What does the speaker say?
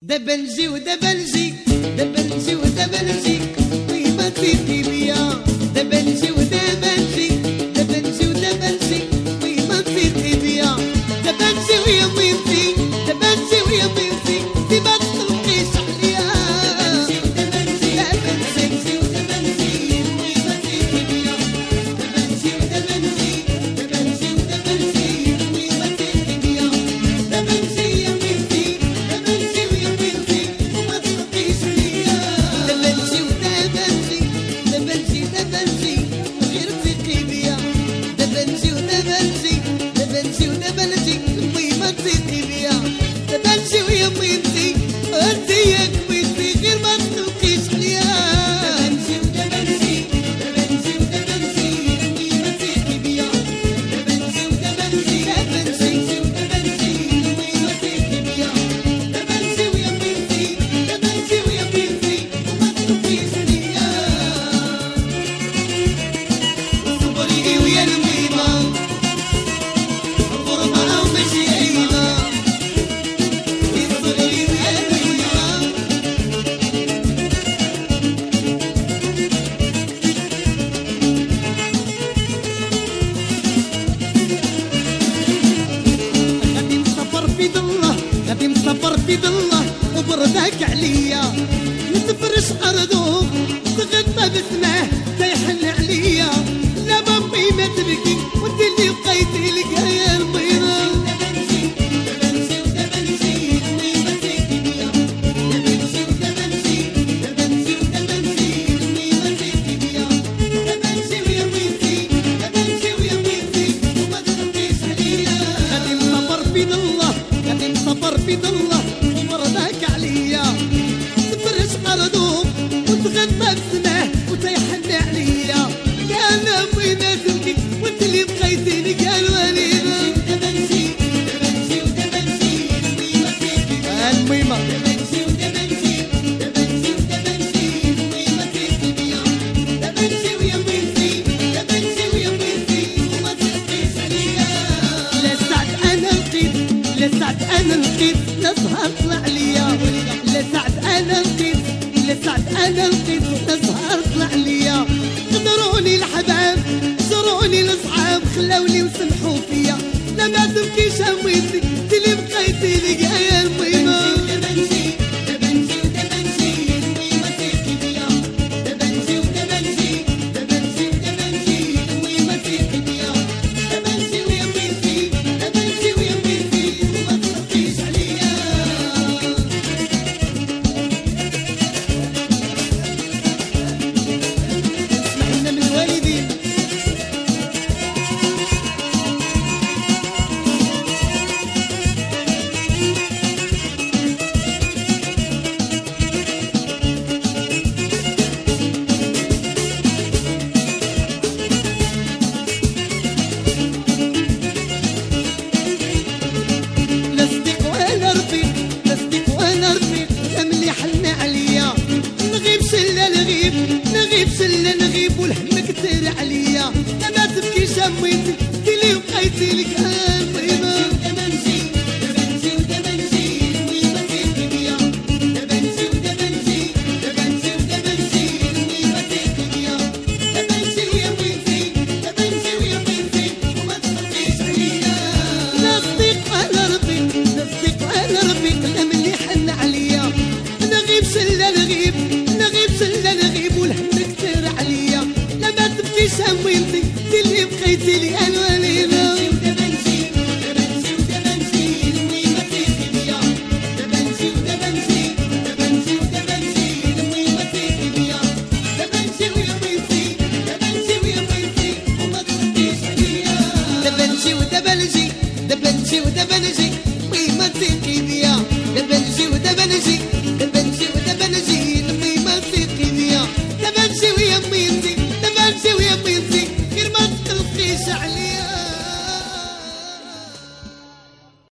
de Benzi, de Benzi, de Benzi, de غادي مصبر في ظله وبردك عليا. نتفرش ارض حفيد الله ومرضاك عليا. تفرج مرضهم وتغنى السماء وتيحن عليا. يا أنا وين ذنبي وانت اللي بقيتني قالوا علينا الميمة Ganhado que chamo عليا لي أنا ليله دبلجي دبلجي ودبلجي